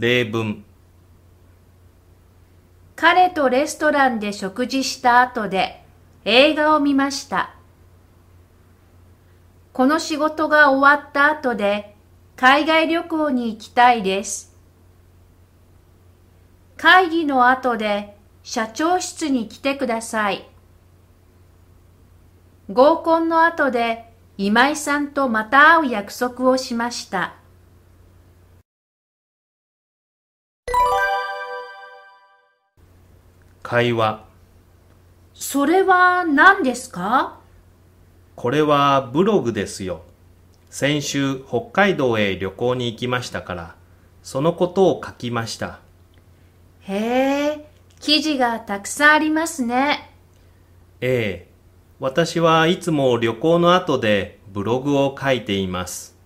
例文彼とレストランで食事した後で映画を見ました。この仕事が終わった後で海外旅行に行きたいです。会議の後で社長室に来てください。合コンの後で今井さんとまた会う約束をしました。会話それは何ですか？これはブログですよ。先週北海道へ旅行に行きましたから、そのことを書きました。へえ、記事がたくさんありますね。ええ、私はいつも旅行の後でブログを書いています。